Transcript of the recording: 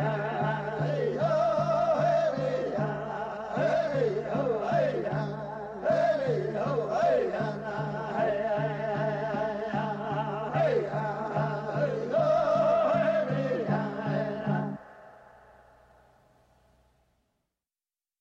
Yeah.